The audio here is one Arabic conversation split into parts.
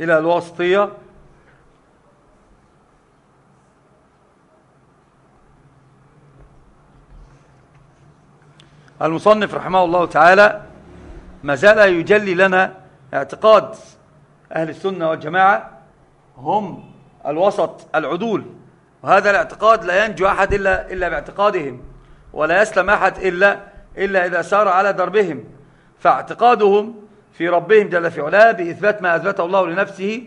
إلى الواسطية. المصنف رحمه الله تعالى ما زال يجلي لنا اعتقاد أهل السنة والجماعة هم الوسط العدول وهذا الاعتقاد لا ينجو أحد إلا, إلا باعتقادهم ولا يسلم أحد إلا, إلا إذا سار على دربهم فاعتقادهم في ربهم جل في علاه بإثبات ما أثبته الله لنفسه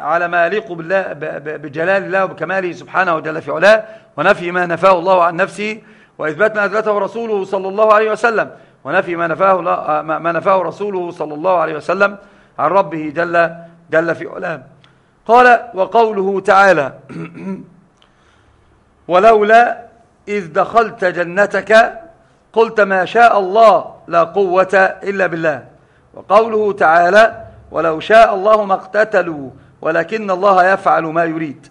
على ما يليق بالله بجلال الله وبكماله سبحانه جل في علاه ونفي ما نفاه الله عن نفسه وإثبات ما أثبته رسوله صلى الله عليه وسلم ونفي ما نفاه, ما نفاه رسوله صلى الله عليه وسلم عن ربه جل, جل في علاه. قال وقوله تعالى ولولا إذ دخلت جنتك قلت ما شاء الله لا قوة إلا بالله. وقوله تعالى ولو شاء الله ما اقتتلوا ولكن الله يفعل ما يريد.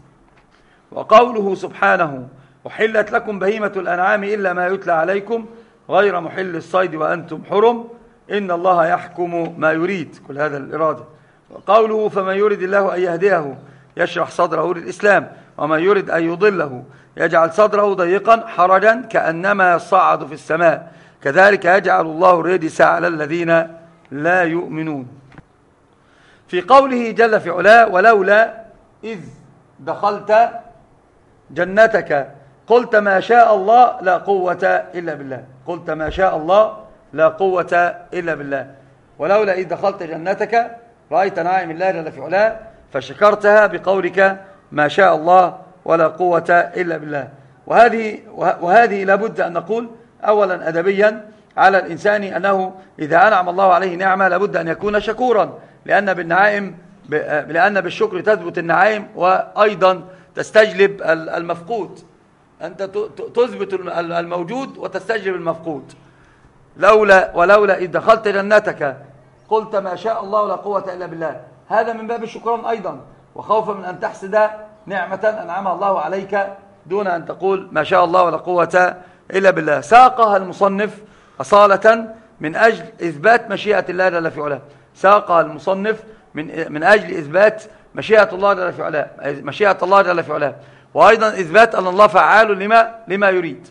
وقوله سبحانه أحلت لكم بهيمة الأنعام إلا ما يتلى عليكم غير محل الصيد وأنتم حرم إن الله يحكم ما يريد. كل هذا الإرادة. وقوله فمن يريد الله أن يهديه يشرح صدره للإسلام ومن يريد أن يضله يجعل صدره ضيقا حرجا كأنما يصعد في السماء. كذلك يجعل الله الرجس على الذين لا يؤمنون. في قوله جل في علاه ولولا إذ دخلت جنتك قلت ما شاء الله لا قوة إلا بالله. قلت ما شاء الله لا قوة إلا بالله. ولولا إذ دخلت جنتك رأيت نعيم الله جل في علاه فشكرتها بقولك ما شاء الله ولا قوة إلا بالله. وهذه, وهذه لابد أن نقول أولا أدبيا على الإنسان أنه إذا أنعم الله عليه نعمة لابد أن يكون شكورا لأن بالنعائم لأن بالشكر تثبت النعائم وأيضا تستجلب المفقود. أنت تثبت الموجود وتستجلب المفقود. لولا ولولا إذ دخلت جنتك قلت ما شاء الله لا قوة إلا بالله. هذا من باب الشكران أيضا. وخوفا من أن تحسد نعمة أنعمها الله عليك دون أن تقول ما شاء الله ولا قوة إلا بالله. ساقها المصنف أصالة من أجل إثبات مشيئة الله جل في علاه. ساقها المصنف من من أجل إثبات مشيئة الله جل في علاه. مشيئة الله جل في علاه. وأيضا إثبات أن الله فعال لما لما يريد.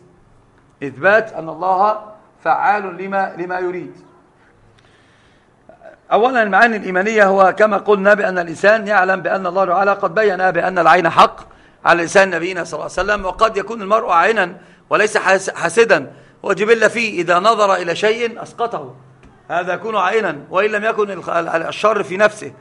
إثبات أن الله فعال لما لما يريد. أولا المعاني الإيمانية هو كما قلنا بأن الإنسان يعلم بأن الله تعالى قد بين بأن العين حق على لسان نبينا صلى الله عليه وسلم وقد يكون المرء عينا وليس حاسدا. وجبل فيه إذا نظر إلى شيء أسقطه. هذا يكون عينا وإن لم يكن الشر في نفسه.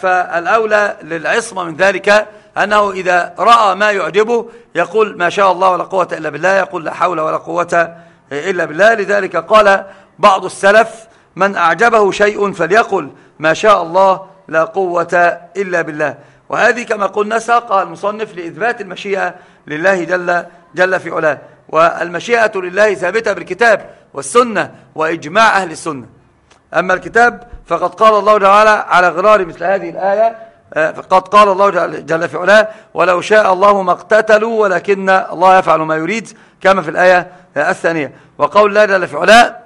فالأولى للعصمة من ذلك أنه إذا رأى ما يعجبه يقول ما شاء الله ولا قوة إلا بالله يقول لا حول ولا قوة إلا بالله. لذلك قال بعض السلف من أعجبه شيء فليقل ما شاء الله لا قوة إلا بالله. وهذه كما قلنا ساقها المصنف لإثبات المشيئة لله جل, جل في علاه. والمشيئة لله ثابتة بالكتاب والسنة وإجماع أهل السنة. أما الكتاب فقد قال الله تعالى على غرار مثل هذه الآية آه، فقد قال الله جل في علاه ولو شاء الله ما اقتتلوا ولكن الله يفعل ما يريد كما في الآية الثانية. وقول الله جل في علاه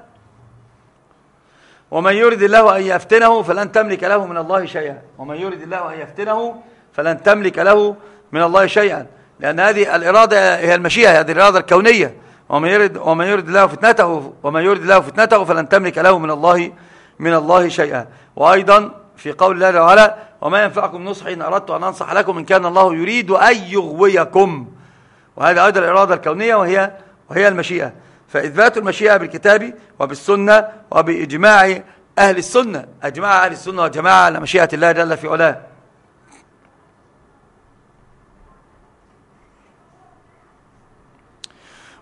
ومن يريد الله أن يفتنه فلن تملك له من الله شيئا. ومن يريد الله أن يفتنه فلن تملك له من الله شيئا. لأن هذه الإرادة هي المشيئة هذه الإرادة الكونية. ومن يريد ومن يريد الله فتنته ومن يريد الله فتنته فلن تملك له من الله من الله شيئا. وأيضا في قول الله تعالى وما ينفعكم نصحي إن أردت أن أنصح لكم إن كان الله يريد أن يغويكم. وهذه أيضا الإرادة الكونية وهي وهي المشيئة. فإثبات المشيئة بالكتاب وبالسنة وبإجماع أهل السنة. أجماع أهل السنة والجماعة على مشيئة الله جل في علاه.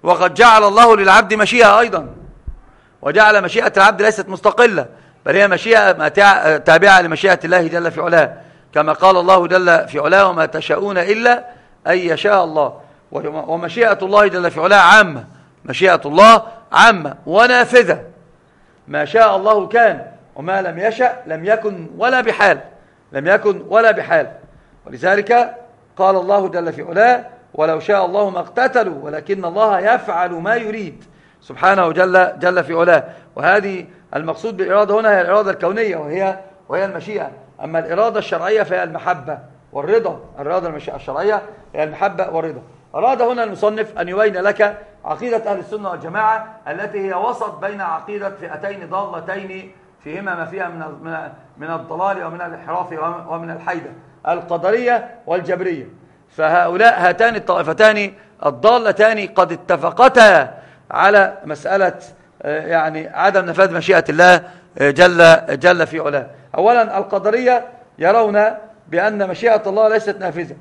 وقد جعل الله للعبد مشيئة أيضا. وجعل مشيئة العبد ليست مستقلة بل هي مشيئة تابعة لمشيئة الله جل في علاه. كما قال الله جل في علاه وما تشاءون إلا أن يشاء الله. ومشيئة الله جل في علاه عامة. مشيئة الله عامة ونافذة. ما شاء الله كان وما لم يشأ لم يكن ولا بحال لم يكن ولا بحال. ولذلك قال الله جل في علاه ولو شاء الله ما اقتتلوا ولكن الله يفعل ما يريد. سبحانه جل, جل في علاه. وهذه المقصود بالإرادة هنا هي الإرادة الكونية وهي, وهي المشيئة. أما الإرادة الشرعية فهي المحبة والرضا. الإرادة الشرعية هي المحبة والرضا. أراد هنا المصنف أن يبين لك عقيدة أهل السنة والجماعة التي هي وسط بين عقيدة فئتين ضالتين فيهما ما فيها من من الضلال ومن الانحراف ومن الحيدة القدرية والجبرية. فهؤلاء هاتان الطائفتان الضالتان قد اتفقتا على مسألة آه، يعني عدم نفاذ مشيئة الله آه، جل, جل في علاه. أولا القدرية يرون بأن مشيئة الله ليست نافذة.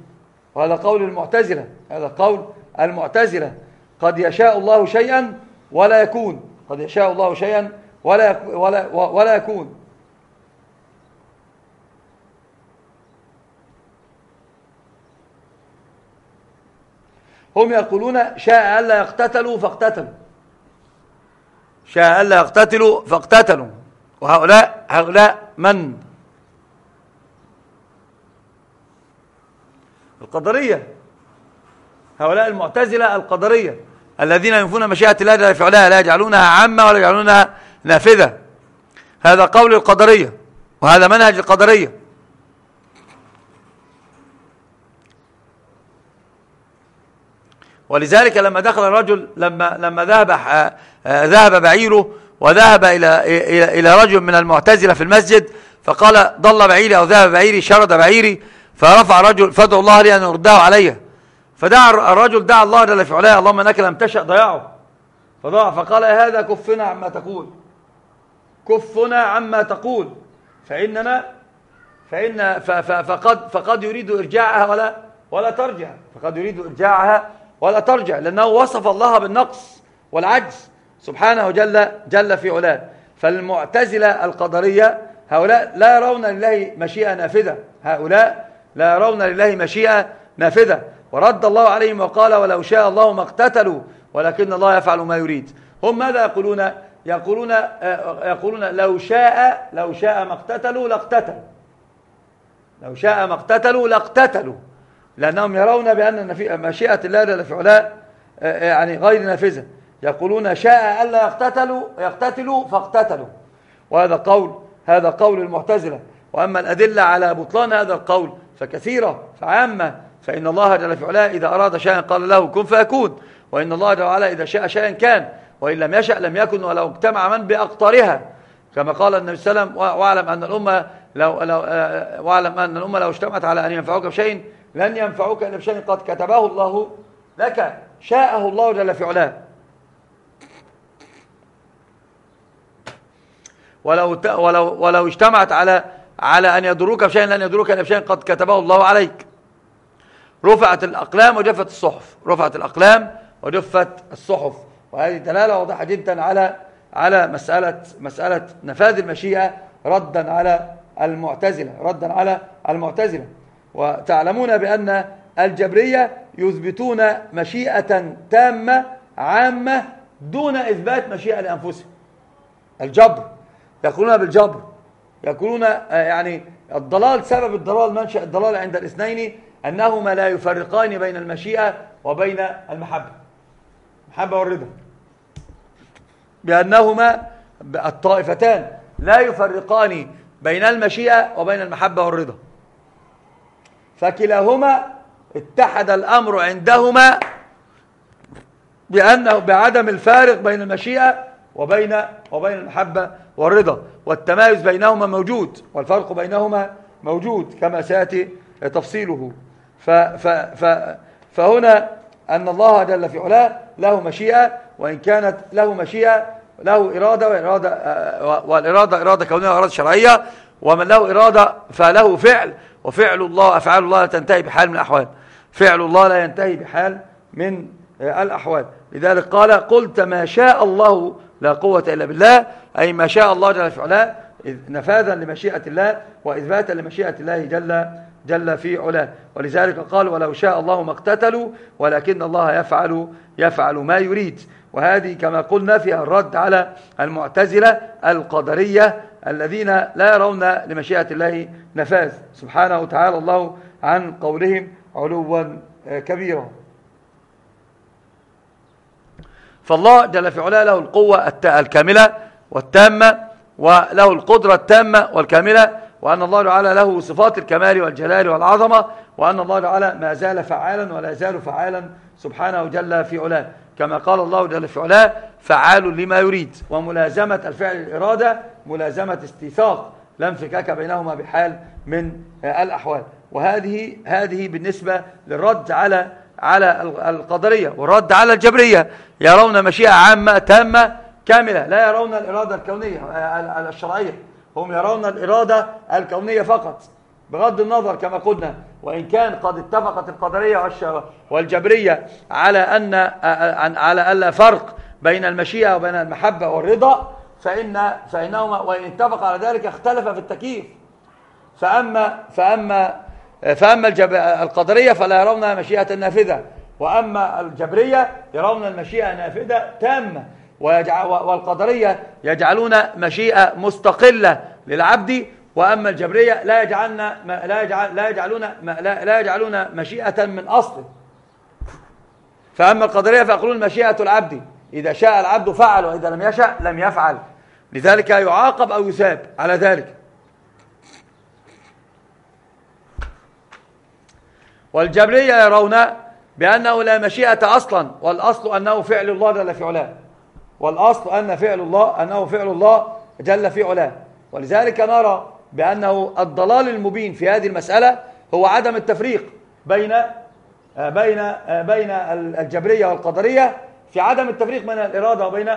وهذا قول المعتزلة هذا قول المعتزلة. قد يشاء الله شيئا ولا يكون. قد يشاء الله شيئا ولا ولا ولا يكون. هم يقولون شاء ألا يقتتلوا فاقتتلوا. شاء ألا يقتتلوا فاقتتلوا. وهؤلاء هؤلاء من؟ القدرية. هؤلاء المعتزلة القدرية الذين ينفون مشيئة الله لا يفعلها لا يجعلونها عامة ولا يجعلونها نافذة. هذا قول القدرية وهذا منهج القدرية. ولذلك لما دخل الرجل لما لما ذهب آه، ذهب بعيره وذهب إلى إلى رجل من المعتزلة في المسجد فقال ضل بعيري أو ذهب بعيري شرد بعيري. فرفع رجل فادعو الله لي أن يرده علي. فدعا الرجل دعا الله جل في علاه اللهم إنك لم تشأ ضياعه. فضاع فقال هذا؟ كفنا عما تقول. كفنا عما تقول. فإننا فإن فقد فقد يريد إرجاعها ولا ولا ترجع. فقد يريد إرجاعها ولا ترجع لأنه وصف الله بالنقص والعجز سبحانه جل جل في علاه. فالمعتزلة القدرية هؤلاء لا يرون لله مشيئة نافذة. هؤلاء لا يرون لله مشيئة نافذة. ورد الله عليهم وقال ولو شاء الله ما اقتتلوا ولكن الله يفعل ما يريد. هم ماذا يقولون؟ يقولون يقولون لو شاء لو شاء ما اقتتلوا لاقتتلوا. لو شاء ما اقتتلوا لاقتتلوا. لأنهم يرون بأن مشيئة الله جل في علاه يعني غير نافذة. يقولون شاء ألا يقتتلوا يقتتلوا فاقتتلوا. وهذا قول هذا قول المعتزلة. وأما الأدلة على بطلان هذا القول فكثيرة فعامة. فإن الله جل في علاه إذا أراد شيئا قال له كن فيكون. وإن الله جل وعلا إذا شاء شيئا كان. وإن لم يشأ لم يكن ولو اجتمع من بأقطارها. كما قال النبي صلى الله عليه وسلم واعلم أن الأمة لو, لو آه، واعلم أن الأمة لو اجتمعت على أن ينفعوك بشيء لن ينفعوك إلا بشيء قد كتبه الله لك شاءه الله جل في علاه. ولو ولو ولو اجتمعت على على أن يضروك بشيء لن يضروك إلا بشيء قد كتبه الله عليك. رفعت الأقلام وجفت الصحف. رفعت الأقلام وجفت الصحف. وهذه دلالة واضحة جدا على على مسألة مسألة نفاذ المشيئة ردا على المعتزلة ردا على المعتزلة. وتعلمون بأن الجبرية يثبتون مشيئة تامة عامة دون إثبات مشيئة لأنفسهم. الجبر يقولون بالجبر. يقولون آه، يعني الضلال سبب الضلال منشأ الضلال عند الاثنين أنهما لا يفرقان بين المشيئة وبين المحبة. المحبة والرضا. بأنهما الطائفتان لا يفرقان بين المشيئة وبين المحبة والرضا. فكلاهما اتحد الأمر عندهما بأنه بعدم الفارق بين المشيئة وبين وبين المحبة والرضا. والتمايز بينهما موجود والفرق بينهما موجود كما سيأتي تفصيله. ف ف ف فهنا أن الله جل في علاه له مشيئة وإن كانت له مشيئة له إرادة وإرادة آه، والإرادة إرادة كونية وإرادة شرعية ومن له إرادة فله فعل وفعل الله أفعال الله لا تنتهي بحال من الأحوال. فعل الله لا ينتهي بحال من آه، الأحوال. لذلك قال قلت ما شاء الله لا قوة إلا بالله أي ما شاء الله جل في علاه نفاذا لمشيئة الله وإثباتا لمشيئة الله جل جل في علاه. ولذلك قال ولو شاء الله ما اقتتلوا ولكن الله يفعل يفعل ما يريد. وهذه كما قلنا فيها الرد على المعتزلة القدرية الذين لا يرون لمشيئة الله نفاذ. سبحانه وتعالى الله عن قولهم علوا كبيرا. فالله جل في علاه له القوة الكاملة والتامة وله القدرة التامة والكاملة وأن الله تعالى له صفات الكمال والجلال والعظمة وأن الله تعالى ما زال فعالا ولا يزال فعالا سبحانه جل في علاه. كما قال الله جل في علاه فعال لما يريد وملازمة الفعل الإرادة ملازمة استيثاق لا انفكاك بينهما بحال من الأحوال. وهذه هذه بالنسبة للرد على على القدرية والرد على الجبرية. يرون مشيئة عامة تامة كاملة. لا يرون الإرادة الكونية الشرعية. هم يرون الإرادة الكونية فقط. بغض النظر كما قلنا وإن كان قد اتفقت القدرية والجبرية على أن على ألا فرق بين المشيئة وبين المحبة والرضا فإن فإنهما وإن اتفق على ذلك اختلف في التكييف. فأما فأما فأما القدرية فلا يرونها مشيئة نافذة. وأما الجبرية يرون المشيئة نافذة تامة والقدرية يجعلون مشيئة مستقلة للعبد وأما الجبرية لا يجعلن لا يجعل لا يجعلون لا, يجعلون مشيئة من أصل. فأما القدرية فيقولون مشيئة العبد إذا شاء العبد فعل وإذا لم يشاء لم يفعل. لذلك يعاقب أو يثاب على ذلك. والجبرية يرون بأنه لا مشيئة أصلا والأصل أنه فعل الله جل في علاه. والأصل أن فعل الله أنه فعل الله جل في علاه. ولذلك نرى بأنه الضلال المبين في هذه المسألة هو عدم التفريق بين بين بين الجبرية والقدرية في عدم التفريق بين الإرادة وبين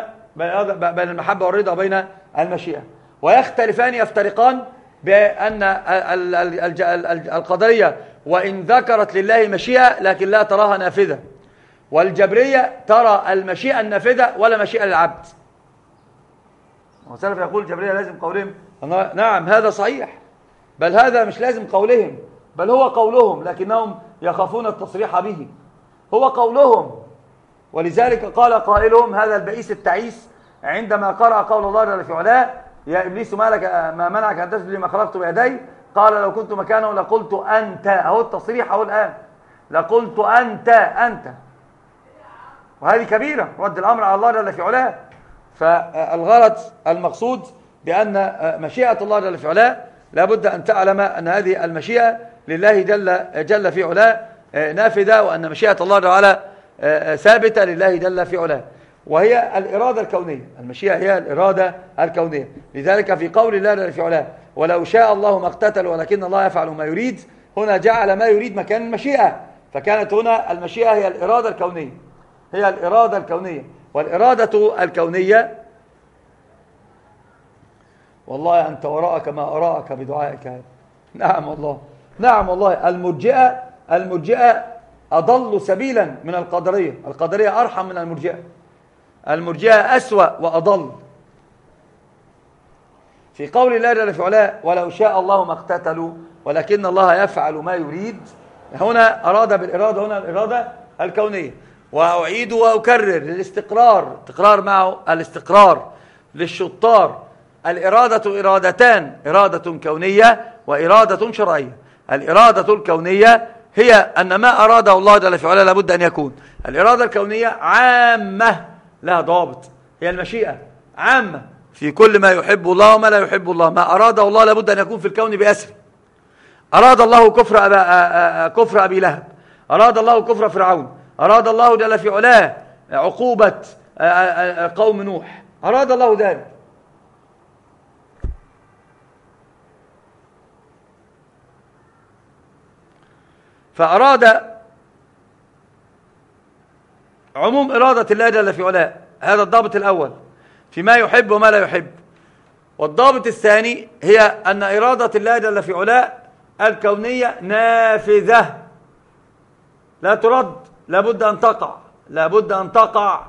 بين المحبة والرضا وبين المشيئة. ويختلفان يفترقان بأن القدرية وإن ذكرت لله مشيئة لكن لا تراها نافذة. والجبرية ترى المشيئة النافذة ولا مشيئة للعبد. وسلف يقول الجبرية لازم قولهم. نعم هذا صحيح. بل هذا مش لازم قولهم بل هو قولهم لكنهم يخافون التصريح به. هو قولهم. ولذلك قال قائلهم هذا البئيس التعيس عندما قرأ قول الله جل في علاه يا إبليس ما, لك ما منعك أن تسجد لما خلقت بيدي؟ قال لو كنت مكانه لقلت أنت. أهو التصريح أهو الآن. لقلت أنت أنت. وهذه كبيرة. رد الأمر على الله جل في علاه. فالغرض المقصود بأن مشيئة الله جل في علاه لابد أن تعلم أن هذه المشيئة لله جل, جل في علاه نافذة وأن مشيئة الله تعالى ثابتة لله جل في علاه. وهي الإرادة الكونية. المشيئة هي الإرادة الكونية. لذلك في قول الله جل في علاه ولو شاء الله ما اقتتل ولكن الله يفعل ما يريد هنا جعل ما يريد مكان المشيئة. فكانت هنا المشيئة هي الإرادة الكونية. هي الإرادة الكونية. والإرادة الكونية والله أنت وراءك ما أراك بدعائك. هذا نعم والله. نعم والله. المرجئة المرجئة أضل سبيلا من القدرية. القدرية أرحم من المرجئة. المرجئة أسوأ وأضل. في قول الله جل في علاه ولو شاء الله ما اقتتلوا ولكن الله يفعل ما يريد. هنا أراد بالإرادة هنا الإرادة الكونية. وأعيد وأكرر للاستقرار تقرار معه الاستقرار للشطار. الإرادة إرادتان إرادة كونية وإرادة شرعية. الإرادة الكونية هي أن ما أراده الله جل في علاه لابد أن يكون. الإرادة الكونية عامة لها ضابط هي المشيئة عامة. في كل ما يحب الله وما لا يحب الله. ما أراده الله لابد أن يكون في الكون بأسره أراد الله كفر, أبا كفر أبي لهب. أراد الله كفر فرعون. أراد الله جل في علاه عقوبة قوم نوح. أراد الله ذلك. فأراد عموم إرادة الله جل في علاه هذا الضابط الأول فيما يحب وما لا يحب. والضابط الثاني هي أن إرادة الله جل في علاه الكونية نافذة. لا ترد لابد أن تقع لابد أن تقع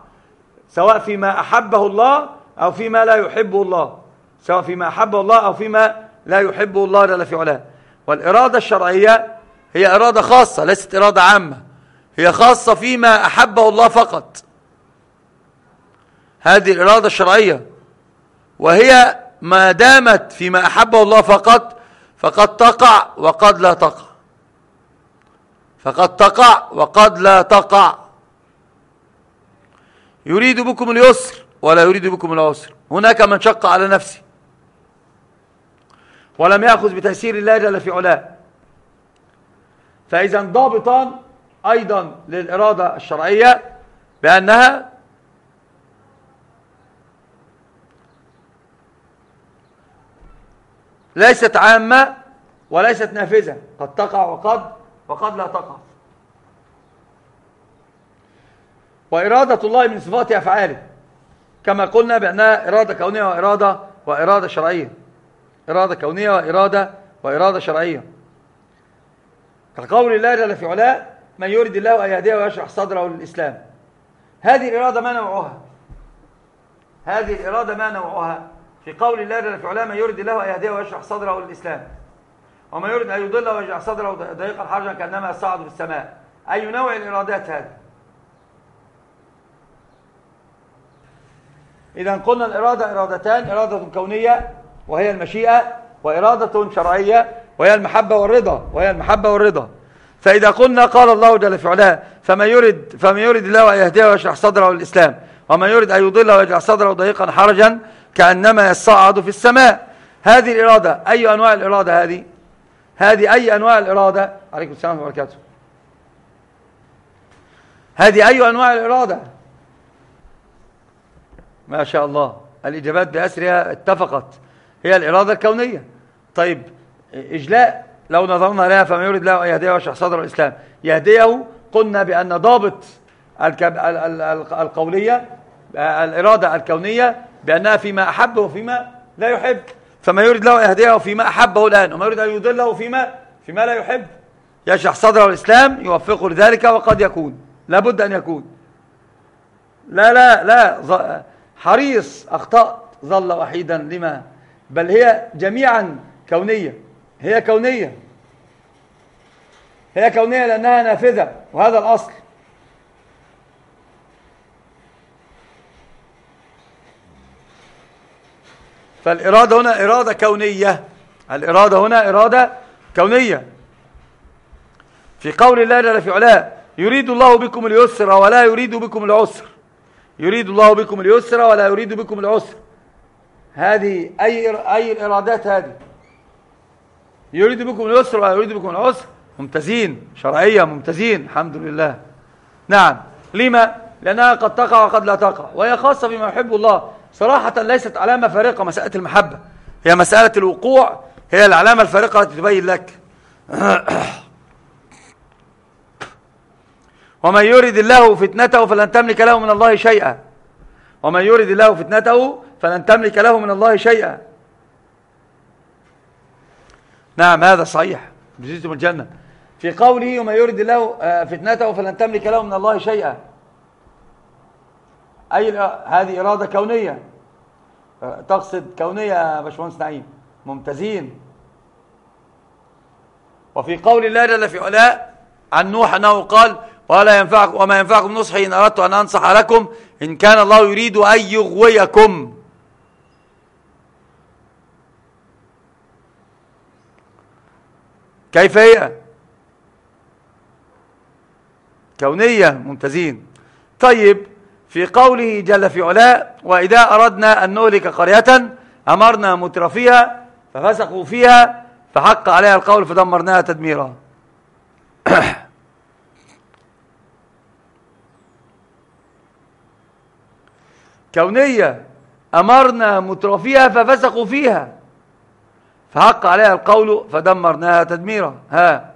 سواء فيما أحبه الله أو فيما لا يحبه الله سواء فيما أحبه الله أو فيما لا يحبه الله جل في علاه. والإرادة الشرعية هي إرادة خاصة ليست إرادة عامة. هي خاصة فيما أحبه الله فقط. هذه الإرادة الشرعية. وهي ما دامت فيما أحبه الله فقط فقد تقع وقد لا تقع. فقد تقع وقد لا تقع. يريد بكم اليسر ولا يريد بكم العسر. هناك من شق على نفسه. ولم يأخذ بتيسير الله جل في علاه. فإذا ضابطان أيضا للإرادة الشرعية بأنها ليست عامة وليست نافذة. قد تقع وقد وقد لا تقع. وإرادة الله من صفات أفعاله كما قلنا بأنها إرادة كونية وإرادة وإرادة شرعية. إرادة كونية وإرادة وإرادة شرعية. كقول الله جل في علاه من يريد الله أن يهديه ويشرح صدره للإسلام. هذه الإرادة ما نوعها؟ هذه الإرادة ما نوعها؟ في قول الله جل في من يريد الله أن يهديه ويشرح صدره للإسلام. ومن يريد أن يضله ويجعل صدره ضيقا حرجا كأنما يصعد في السماء. أي نوع الإرادات هذه؟ إذا قلنا الإرادة إرادتان إرادة كونية وهي المشيئة وإرادة شرعية وهي المحبة والرضا وهي المحبة والرضا. فإذا قلنا قال الله جل في علاه فمن يريد فمن يريد الله أن يهديه ويشرح صدره للإسلام ومن يريد أن يضله ويجعل صدره ضيقا حرجا كأنما يصعد في السماء. هذه الإرادة أي أنواع الإرادة هذه؟ هذه أي أنواع الإرادة؟ عليكم السلام وبركاته. هذه أي أنواع الإرادة؟ ما شاء الله. الإجابات بأسرها اتفقت. هي الإرادة الكونية. طيب إجلاء لو نظرنا لها فما يريد له أن يهديه ويشرح صدر الإسلام. يهديه قلنا بأن ضابط القولية الإرادة الكونية بأنها فيما أحب وفيما لا يحب. فما يريد له أن يهديه فيما أحبه الآن وما يريد أن يضله فيما فيما لا يحب. يشرح صدره الإسلام يوفقه لذلك وقد يكون. لابد أن يكون. لا لا لا حريص أخطأت ظل وحيدا. لما؟ بل هي جميعا كونية. هي كونية. هي كونية لأنها نافذة وهذا الأصل. فالإرادة هنا إرادة كونية. الإرادة هنا إرادة كونية. في قول الله جل في علاه يريد الله بكم اليسر ولا يريد بكم العسر. يريد الله بكم اليسر ولا يريد بكم العسر. هذه أي أي الإرادات هذه؟ يريد بكم اليسر ولا يريد بكم العسر؟ ممتازين شرعية ممتازين الحمد لله. نعم. لما؟ لأنها قد تقع وقد لا تقع. وهي خاصة بما يحب الله. صراحة ليست علامة فارقة مسألة المحبة. هي مسألة الوقوع هي العلامة الفارقة التي تبين لك. ومن يريد الله فتنته فلن تملك له من الله شيئا. ومن يريد الله فتنته فلن تملك له من الله شيئا. نعم هذا صحيح. بجزيتم الجنة. في قوله ومن يريد الله آه، فتنته فلن تملك له من الله شيئا. أي هذه إرادة كونية. آه، تقصد كونية يا باشمهندس نعيم. ممتازين. وفي قول الله جل في علاء عن نوح أنه قال ولا ينفعكم وما ينفعكم نصحي إن أردت أن أنصح لكم إن كان الله يريد أن يغويكم. كيف هي؟ كونية ممتازين. طيب في قوله جل في علاء وإذا أردنا أن نهلك قرية أمرنا مترفيها ففسقوا فيها فحق عليها القول فدمرناها تدميرا. كونية أمرنا مترفيها ففسقوا فيها فحق عليها القول فدمرناها تدميرا. ها.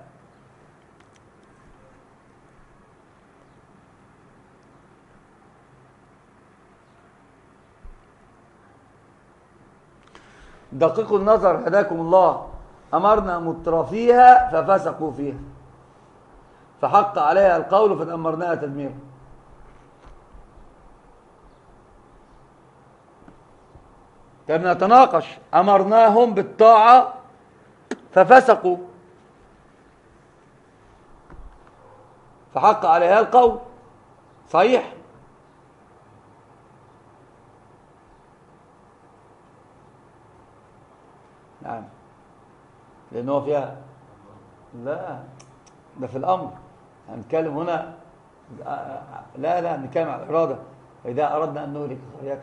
دقيقوا النظر هداكم الله. أمرنا مترفيها ففسقوا فيها. فحق عليها القول فدمرناها تدميرا كنا نتناقش. أمرناهم بالطاعة ففسقوا. فحق عليها القول. صحيح نعم لأنه فيها لا ده في الأمر. هنتكلم هنا لا لا نتكلم على الإرادة. إذا أردنا أن نهلك قرية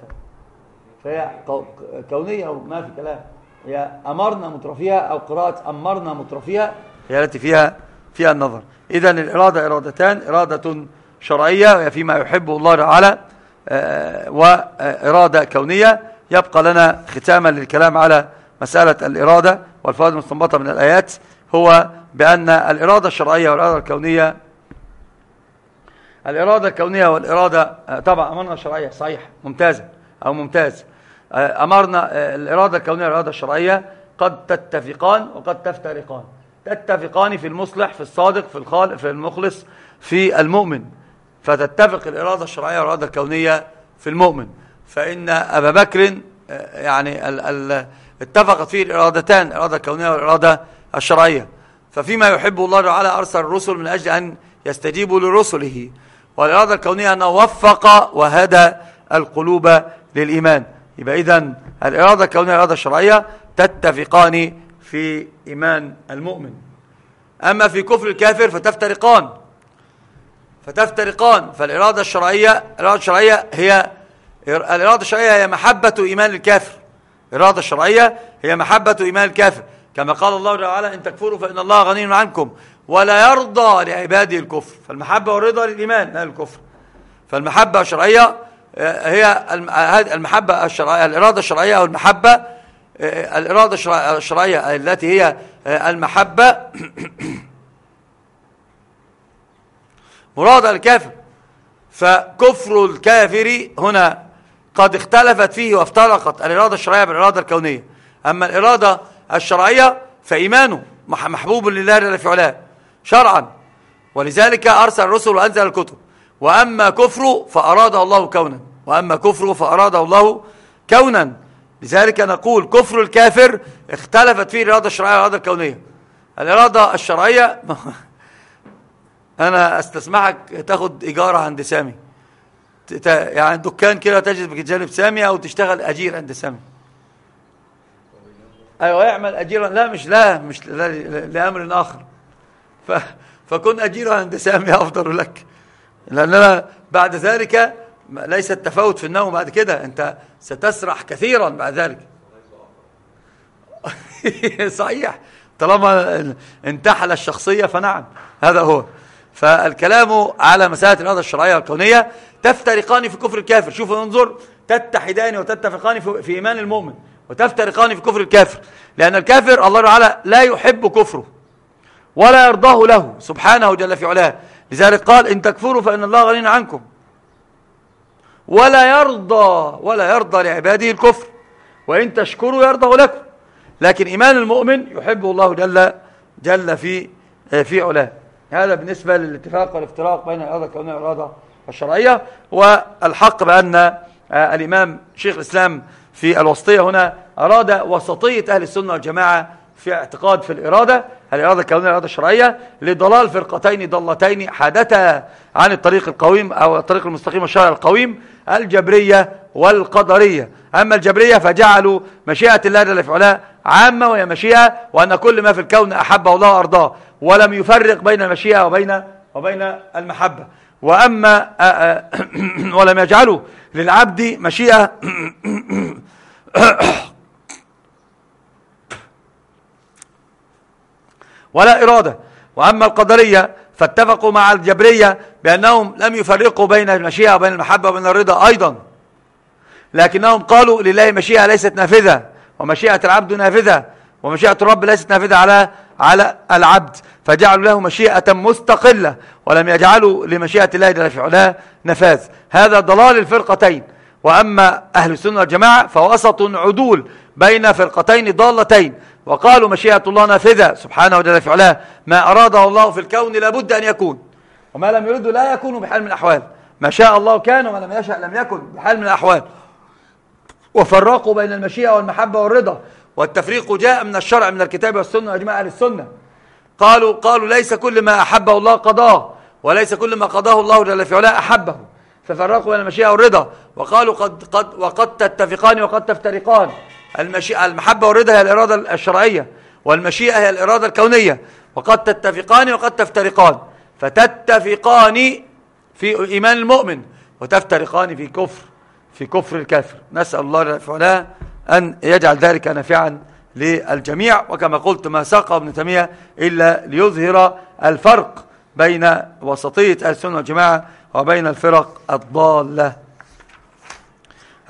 فهي كونية وما في كلام. هي أمرنا مترفيها أو قراءة أمرنا مترفيها هي التي فيها فيها النظر. إذا الإرادة إرادتان إرادة شرعية وهي فيما يحبه الله تعالى آه، وإرادة كونية. يبقى لنا ختاما للكلام على مسألة الإرادة. والفوائد المستنبطة من الآيات هو بأن الإرادة الشرعية والإرادة الكونية الإرادة الكونية والإرادة آه، طبعا أمرنا شرعية صحيح ممتازة أو ممتاز. آه، أمرنا الإرادة الكونية والإرادة الشرعية قد تتفقان وقد تفترقان. تتفقان في المصلح في الصادق في الخالق في المخلص في المؤمن. فتتفق الإرادة الشرعية والإرادة الكونية في المؤمن. فإن أبا بكر آه، يعني ال ال اتفقت فيه الإرادتان الإرادة الكونية والإرادة الشرعية. ففيما يحب الله تعالى أرسل الرسل من أجل أن يستجيبوا لرسله. والإرادة الكونية أنه وفق وهدى القلوب للإيمان. يبقى إذن الإرادة الكونية والإرادة الشرعية تتفقان في إيمان المؤمن. أما في كفر الكافر فتفترقان. فتفترقان. فالإرادة الشرعية الإرادة الشرعية هي الإرادة الشرعية هي محبة إيمان الكافر. الإرادة الشرعية هي محبة إيمان الكافر. كما قال الله تعالى إن تكفروا فإن الله غني عنكم ولا يرضى لعباده الكفر. فالمحبة والرضا للإيمان لا الكفر فالمحبة الشرعية آه، هي المحبة الشرعية الإرادة الشرعية أو المحبة آه، الإرادة الشرعية التي هي آه، المحبة. مراد الكافر. فكفر الكافر هنا قد اختلفت فيه وافترقت الإرادة الشرعية بالإرادة الكونية. أما الإرادة الشرعية فإيمانه محبوب لله جل في علاه شرعا. ولذلك أرسل الرسل وأنزل الكتب. وأما كفره فأراده الله كونا. وأما كفره فأراده الله كونا. لذلك نقول كفر الكافر اختلفت فيه الإرادة الشرعية والإرادة الكونية. الإرادة الشرعية أنا أستسمحك تاخد إيجار عند سامي يعني دكان كده تجد بجانب سامي أو تشتغل أجير عند سامي أيوة يعمل أجيرا. لا مش لا مش لا لأمر آخر. ف فكن أجيرا عند سامي أفضل لك. لأننا بعد ذلك ليس التفاوت في النوم بعد كده. أنت ستسرح كثيرا بعد ذلك. صحيح. طالما انتحل الشخصية فنعم. هذا هو. فالكلام على مسألة الإرادة الشرعية والكونية تفترقان في كفر الكافر. شوفوا انظر تتحدان وتتفقان في إيمان المؤمن وتفترقان في كفر الكافر. لأن الكافر الله تعالى لا يحب كفره ولا يرضاه له سبحانه جل في علاه. لذلك قال إن تكفروا فإن الله غني عنكم. ولا يرضى ولا يرضى لعباده الكفر. وإن تشكروا يرضى لكم. لكن إيمان المؤمن يحبه الله جل جل في في علاه. هذا بالنسبة للاتفاق والإفتراق بين الإرادة الكونية والإرادة. الشرعية والحق بأن آه، الإمام شيخ الإسلام في الوسطية هنا أراد وسطية أهل السنة والجماعة في اعتقاد في الإرادة الإرادة الكونية والإرادة الشرعية لضلال فرقتين ضلتين حدثا عن الطريق القويم أو الطريق المستقيم الشرع القويم الجبرية والقدرية. أما الجبرية فجعلوا مشيئة الله جل في علاه عامة وهي مشيئة وأن كل ما في الكون أحبه الله وأرضاه ولم يفرق بين المشيئة وبين وبين المحبة. وأما ولم يجعلوا للعبد مشيئة. ولا إرادة. وأما القدرية فاتفقوا مع الجبرية بأنهم لم يفرقوا بين المشيئة وبين المحبة وبين الرضا أيضا. لكنهم قالوا لله مشيئة ليست نافذة ومشيئة العبد نافذة. ومشيئة الرب ليست نافذة على على العبد. فجعلوا له مشيئة مستقلة ولم يجعلوا لمشيئة الله جل في علاه نفاذ. هذا ضلال الفرقتين. وأما أهل السنة والجماعة فوسط عدول بين فرقتين ضالتين. وقالوا مشيئة الله نافذة. سبحانه وجل في علاه ما أراده الله في الكون لابد أن يكون. وما لم يرده لا يكون بحال من الأحوال. ما شاء الله كان وما لم يشاء لم يكن بحال من الأحوال. وفرقوا بين المشيئة والمحبة والرضا. والتفريق جاء من الشرع من الكتاب والسنة وإجماع أهل السنة. قالوا قالوا ليس كل ما أحبه الله قضاه وليس كل ما قضاه الله جل في علاه أحبه. ففرقوا بين المشيئة والرضا. وقالوا قد, قد وقد تتفقان وقد تفترقان. المشيئة المحبة والرضا هي الإرادة الشرعية والمشيئة هي الإرادة الكونية. وقد تتفقان وقد تفترقان. فتتفقان في إيمان المؤمن وتفترقان في كفر في كفر الكافر. نسأل الله جل في علاه أن يجعل ذلك نافعا للجميع وكما قلت ما ساق ابن تيمية إلا ليظهر الفرق بين وسطية السنة والجماعة وبين الفرق الضالة.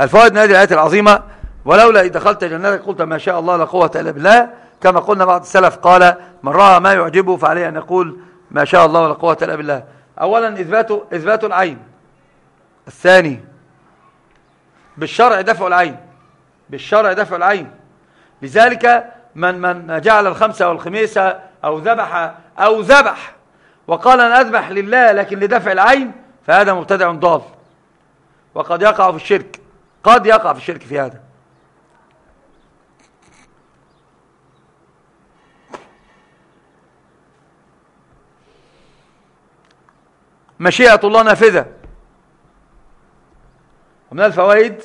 الفوائد من هذه الآيات العظيمة ولولا إذ دخلت جنتك قلت ما شاء الله لا قوة إلا بالله. كما قلنا بعض السلف قال من رأى ما يعجبه فعليه أن يقول ما شاء الله ولا قوة إلا بالله. أولا إثبات, إثبات العين. الثاني بالشرع دفع العين. بالشرع دفع العين. لذلك من من جعل الخمسة والخميسة أو ذبح أو ذبح. وقال أنا أذبح لله لكن لدفع العين فهذا مبتدع ضال. وقد يقع في الشرك. قد يقع في الشرك في هذا. مشيئة الله نافذة. ومن الفوائد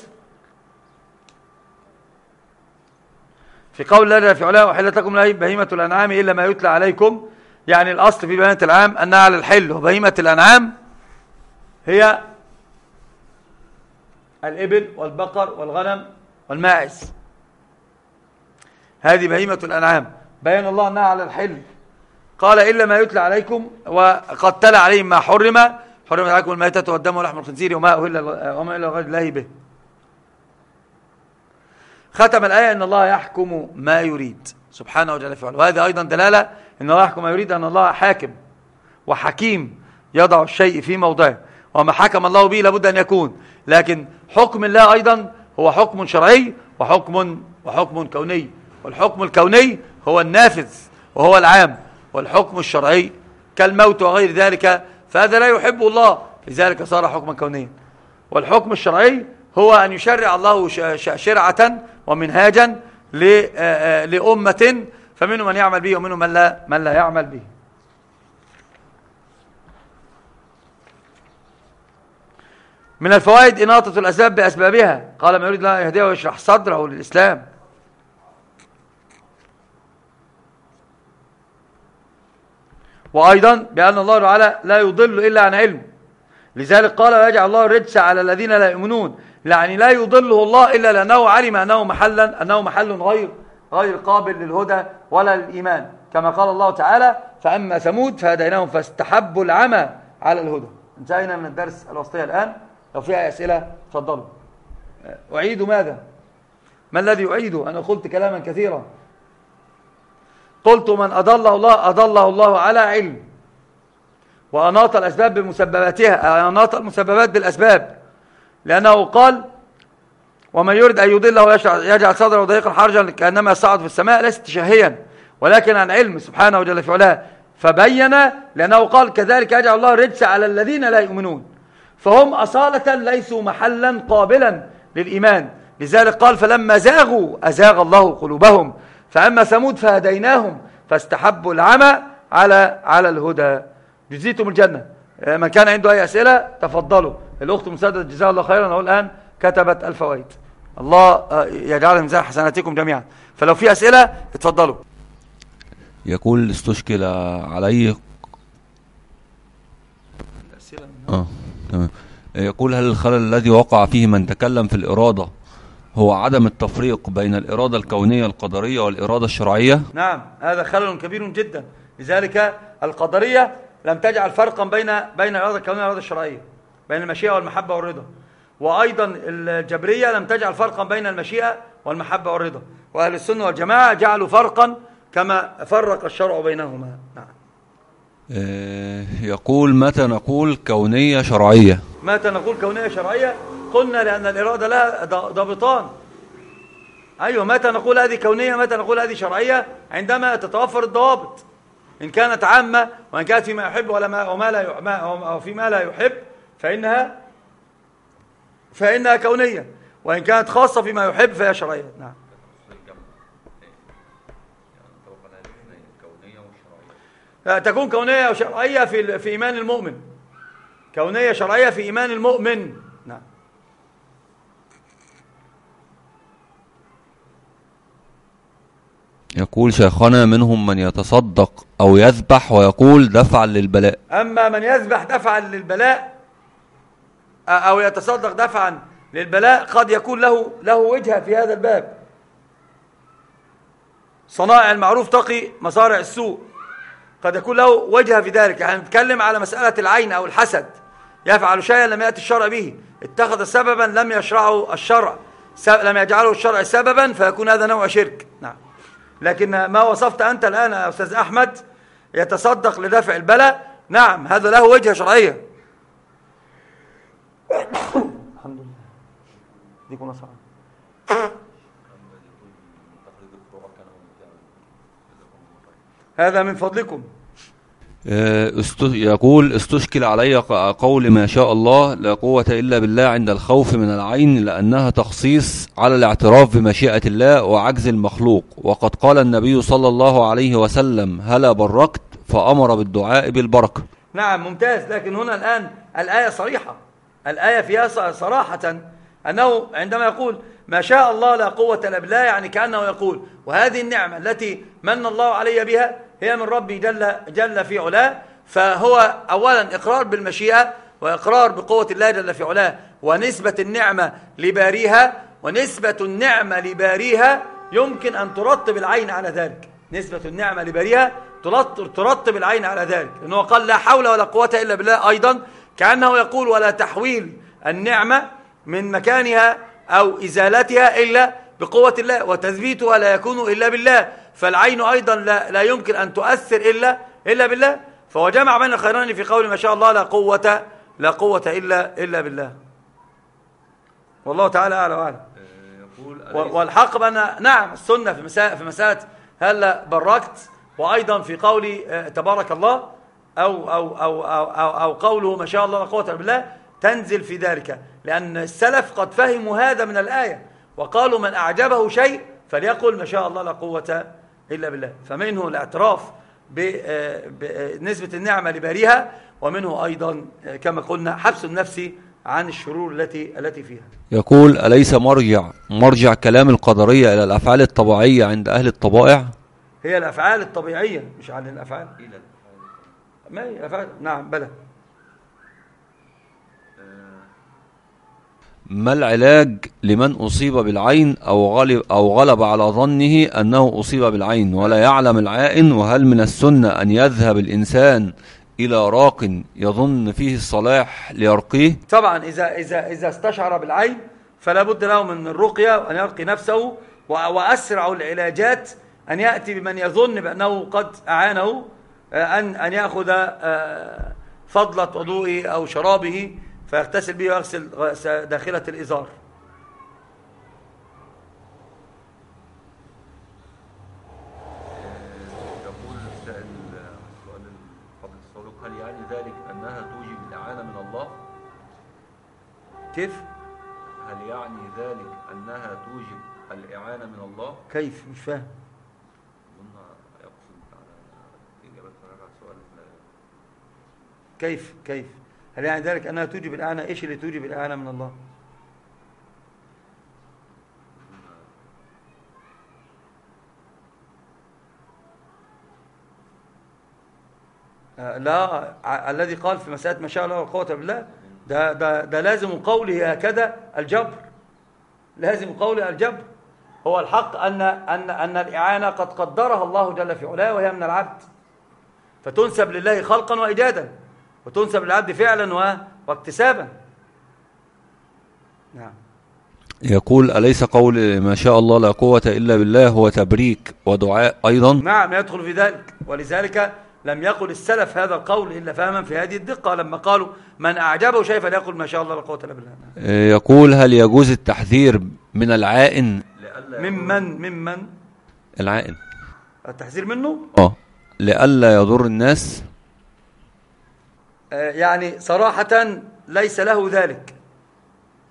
في قول الله في علاه وحلت لكم بهيمة الأنعام إلا ما يتلى عليكم. يعني الأصل في بهيمة العام أنها على الحل وبهيمة الأنعام هي الإبل والبقر والغنم والماعز. هذه بهيمة الأنعام. بين الله أنها على الحل. قال إلا ما يتلى عليكم وقد تلى عليهم ما حرم. حرمت عليكم الميتة والدم ولحم الخنزير وما أهل وما إلا غير الله به. ختم الآية أن الله يحكم ما يريد. سبحانه وجل فعله وهذه أيضا دلالة أن الله يحكم ما يريد أن الله حاكم وحكيم يضع الشيء في موضعه. وما حكم الله به لابد أن يكون. لكن حكم الله أيضا هو حكم شرعي وحكم وحكم كوني. والحكم الكوني هو النافذ وهو العام. والحكم الشرعي كالموت وغير ذلك فهذا لا يحبه الله. لذلك صار حكما كونيا. والحكم الشرعي هو أن يشرع الله شرعة ومنهاجا لأمة فمنهم من يعمل به ومنهم من لا, من لا يعمل به. من الفوائد إناطة الأسباب بأسبابها. قال ما يريد الله يهديه ويشرح صدره للإسلام. وأيضا بأن الله تعالى لا يضل إلا عن علم. لذلك قال ويجعل الله الرجس على الذين لا يؤمنون يعني لا يضله الله إلا لأنه علم أنه محلا أنه محل غير غير قابل للهدى ولا للإيمان. كما قال الله تعالى فأما ثمود فهديناهم فاستحبوا العمى على الهدى. انتهينا من الدرس الوسطية الآن. لو فيها أسئلة تفضلوا أعيد ماذا؟ ما الذي أعيد أنا قلت كلاما كثيرا. قلت من أضله الله أضله الله على علم. وأناط الأسباب بمسبباتها أناط المسببات بالأسباب. لأنه قال ومن يريد أن يضله يجعل صدره ضيقا حرجا كأنما يصعد في السماء ليس تشهيا ولكن عن علم سبحانه وجل في علاه. فبين لأنه قال كذلك يجعل الله رجس على الذين لا يؤمنون. فهم أصالة ليسوا محلا قابلا للإيمان. لذلك قال فلما زاغوا أزاغ الله قلوبهم. فأما ثمود فهديناهم فاستحبوا العمى على على الهدى. جزيتم الجنة. من كان عنده أي أسئلة تفضلوا. الأخت مسدد جزاها الله خيرا أقول الآن كتبت الفوائد الله آه، يجعل ميزان حسناتكم جميعا. فلو في أسئلة اتفضلوا. يقول استشكل عليه آه تمام. يقول هل الخلل الذي وقع فيه من تكلم في الإرادة هو عدم التفريق بين الإرادة الكونية القدرية والإرادة الشرعية؟ نعم هذا خلل كبير جدا. لذلك القدرية لم تجعل فرقا بين بين الإرادة الكونية والإرادة الشرعية. بين المشيئة والمحبة والرضا. وأيضا الجبرية لم تجعل فرقا بين المشيئة والمحبة والرضا. وأهل السنة والجماعة جعلوا فرقا كما فرق الشرع بينهما. نعم. آه، يقول متى نقول كونية شرعية؟ متى نقول كونية شرعية؟ قلنا لأن الإرادة لها ضابطان. أيوة متى نقول هذه كونية متى نقول هذه شرعية؟ عندما تتوفر الضوابط. إن كانت عامة وإن كانت فيما يحب ولا ما وما لا أو فيما لا يحب فإنها فإنها كونية. وإن كانت خاصة فيما يحب فهي شرعية. نعم. تكون كونية وشرعية في في إيمان المؤمن. كونية شرعية في إيمان المؤمن. نعم. يقول شيخنا منهم من يتصدق أو يذبح ويقول دفعا للبلاء. أما من يذبح دفعا للبلاء أو يتصدق دفعا للبلاء قد يكون له له وجهة في هذا الباب. صنائع المعروف تقي مصارع السوء. قد يكون له وجهة في ذلك. يعني نتكلم على مسألة العين أو الحسد. يفعل شيئا لم يأتي الشرع به. اتخذ سببا لم يشرعه الشرع. لم يجعله الشرع سببا فيكون هذا نوع شرك. نعم. لكن ما وصفت أنت الآن يا أستاذ أحمد يتصدق لدفع البلاء؟ نعم هذا له وجهة شرعية الحمد لله. ديكم نصر هذا من فضلكم. آه، يقول استشكل علي قول ما شاء الله لا قوة إلا بالله عند الخوف من العين لأنها تخصيص على الاعتراف بمشيئة الله وعجز المخلوق. وقد قال النبي صلى الله عليه وسلم هلا بركت؟ فأمر بالدعاء بالبركة. نعم ممتاز. لكن هنا الآن الآية صريحة. الآية فيها صراحة أنه عندما يقول ما شاء الله لا قوة إلا بالله يعني كأنه يقول وهذه النعمة التي من الله علي بها هي من ربي جل, جل في علاه فهو أولا إقرار بالمشيئة وإقرار بقوة الله جل في علاه ونسبة النعمة لباريها ونسبة النعمة لباريها يمكن أن ترتب العين على ذلك. نسبة النعمة لباريها ترتب العين على ذلك لأنه قال لا حول ولا قوة إلا بالله أيضا كأنه يقول ولا تحويل النعمة من مكانها أو إزالتها إلا بقوة الله وتثبيتها لا يكون إلا بالله. فالعين أيضا لا, لا يمكن أن تؤثر إلا, إلا بالله. فهو جمع بين الخيرين في قول ما شاء الله لا قوة لا قوة إلا, إلا بالله. والله تعالى أعلى وأعلم والحق بأن نعم السنة في مسألة, في مسألة هل بركت. وأيضا في قول آه، تبارك الله أو, أو, أو, أو, أو, أو قوله ما شاء الله لا قوة إلا بالله تنزل في ذلك لأن السلف قد فهموا هذا من الآية وقالوا من أعجبه شيء فليقل ما شاء الله لا قوة إلا بالله. فمنه الأعتراف بنسبة النعمة لباريها ومنه أيضا كما قلنا حبس النفس عن الشرور التي التي فيها. يقول أليس مرجع مرجع كلام القدرية إلى الأفعال الطبيعية عند أهل الطبائع؟ هي الأفعال الطبيعية مش عن الأفعال. ما نعم بلى. ما العلاج لمن أصيب بالعين أو غلب, أو غلب على ظنه أنه أصيب بالعين؟ ولا يعلم العائن؟ وهل من السنة أن يذهب الإنسان إلى راق يظن فيه الصلاح ليرقيه؟ طبعا إذا, إذا, إذا استشعر بالعين فلا بد له من الرقية وأن يرقي نفسه وأسرع العلاجات أن يأتي بمن يظن بأنه قد أعانه. أن, أن يأخذ آه، فضلة وضوئه أو شرابه فيغتسل به ويغسل داخلة الإزار يقول السائل سؤال الفضل هل يعني ذلك أنها توجب الإعانة من الله؟ كيف؟ هل يعني ذلك أنها توجب الإعانة من الله؟ كيف؟ مش فاهم كيف؟ كيف؟ هل يعني ذلك أنها توجب الإعانة إيش اللي توجب الإعانة من الله؟ آه، لا الذي قال في مسألة ما شاء الله والقوة بالله ده, ده, ده لازم قوله هكذا الجبر. لازم قوله الجبر. هو الحق أن, أن, أن الإعانة قد قدرها الله جل في علاه وهي من العبد. فتنسب لله خلقا وإيجادا. وتنسب للعبد فعلا واكتسابا. نعم. يقول أليس قول ما شاء الله لا قوة إلا بالله هو تبريك ودعاء أيضا؟ نعم يدخل في ذلك. ولذلك لم يقل السلف هذا القول إلا فهما في هذه الدقة. لما قالوا من أعجبه شيء فليقل ما شاء الله لا قوة إلا بالله. يقول هل يجوز التحذير من العائن؟ ممن ممن؟ العائن. التحذير منه؟ آه. لئلا يضر الناس؟ آه، يعني صراحة ليس له ذلك.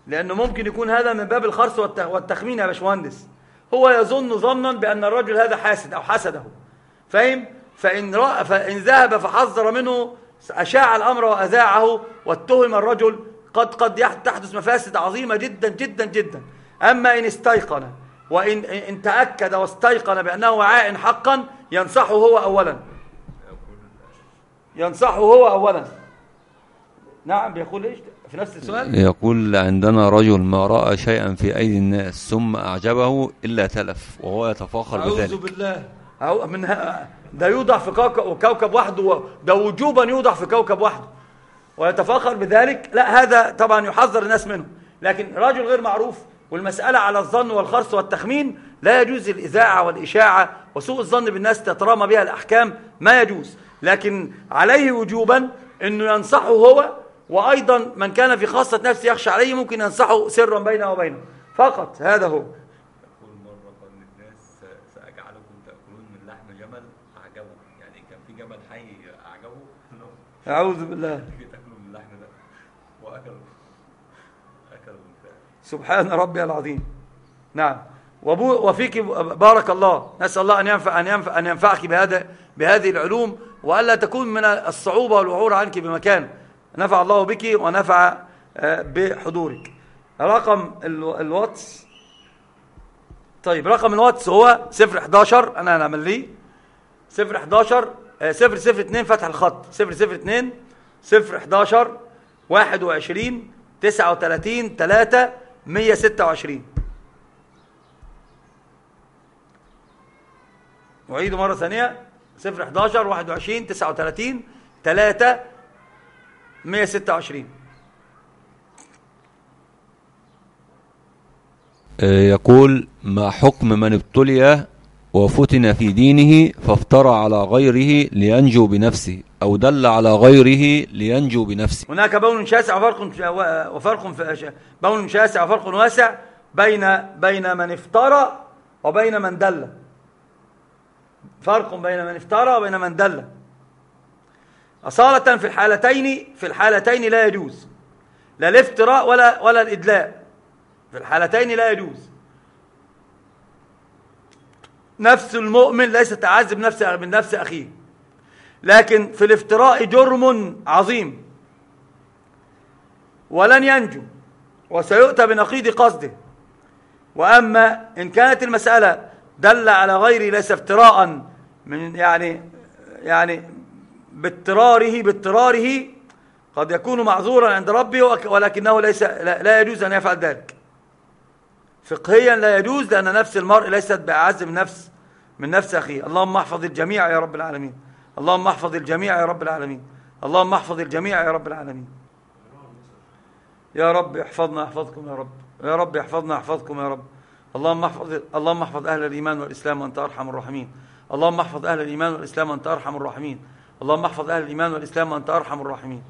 لأنه ممكن يكون هذا من باب الخرص والتخمين يا باشمهندس. هو يظن ظنا بأن الرجل هذا حاسد أو حسده. فهم فإن, رأى فإن ذهب فحذر منه أشاع الأمر وأذاعه واتهم الرجل قد قد تحدث مفاسد عظيمة جدا جدا جدا. أما إن استيقن وإن إن تأكد واستيقن بأنه عائن حقا ينصحه هو أولا. ينصحه هو أولا. نعم بيقول إيش؟ في نفس السؤال. يقول عندنا رجل ما رأى شيئا في أيدي الناس ثم أعجبه إلا تلف وهو يتفاخر بذلك. أعوذ بالله. أو من ده يوضع في كوكب, كوكب وحده ده وجوبا يوضع في كوكب وحده. ويتفاخر بذلك؟ لا هذا طبعا يحذر الناس منه. لكن رجل غير معروف والمسألة على الظن والخرص والتخمين لا يجوز الإذاعة والإشاعة وسوء الظن بالناس تترامى بها الأحكام ما يجوز. لكن عليه وجوبا أنه ينصحه هو وأيضا من كان في خاصة نفسه يخشى عليه ممكن ينصحه سرا بينه وبينه. فقط هذا هو. يقول مرة قال للناس سأجعلكم تأكلون من لحم جمل أعجبه. يعني كان في جمل حي أعجبه. إنه أعوذ بالله. سبحان ربي العظيم. نعم. وفيك بارك الله. نسأل الله أن ينفع أن ينفع أن ينفعك بهذا بهذه العلوم وألا تكون من الصعوبة والوعور عنك بمكان. نفع الله بك ونفع آه، بحضورك. رقم ال- الواتس. طيب رقم الواتس هو 011 أنا هنعمل ليه؟ 011 آه، 002 فتح الخط. 002 011 21 39 3 126 أعيد مرة ثانية. 011 21 39 3 126 يقول ما حكم من ابتلي وفتن في دينه فافترى على غيره لينجو بنفسه أو دل على غيره لينجو بنفسه؟ هناك بون شاسع وفرق وفرق بون شاسع وفرق واسع بين بين من افترى وبين من دل. فرق بين من افترى وبين من دل. أصالة في الحالتين في الحالتين لا يجوز. لا الافتراء ولا ولا الإدلاء. في الحالتين لا يجوز. نفس المؤمن ليست تعذب نفس من نفس أخيه. لكن في الافتراء جرم عظيم. ولن ينجو وسيؤتى بنقيض قصده. وأما إن كانت المسألة دل على غير ليس افتراء من يعني يعني باضطراره باضطراره قد يكون معذورا عند ربه ولكنه ليس لا, لا يجوز أن يفعل ذلك. فقهيا لا يجوز لأن نفس المرء ليست بأعز من نفس من نفس أخيه. اللهم احفظ الجميع يا رب العالمين. اللهم احفظ الجميع يا رب العالمين. اللهم احفظ الجميع يا رب العالمين. يا رب احفظنا احفظكم يا رب. يا رب احفظنا احفظكم يا رب. اللهم احفظ اللهم احفظ أهل الإيمان والإسلام وأنت أرحم الراحمين. اللهم احفظ أهل الإيمان والإسلام وأنت أرحم الراحمين. اللهم احفظ أهل الإيمان والإسلام وأنت أرحم الراحمين.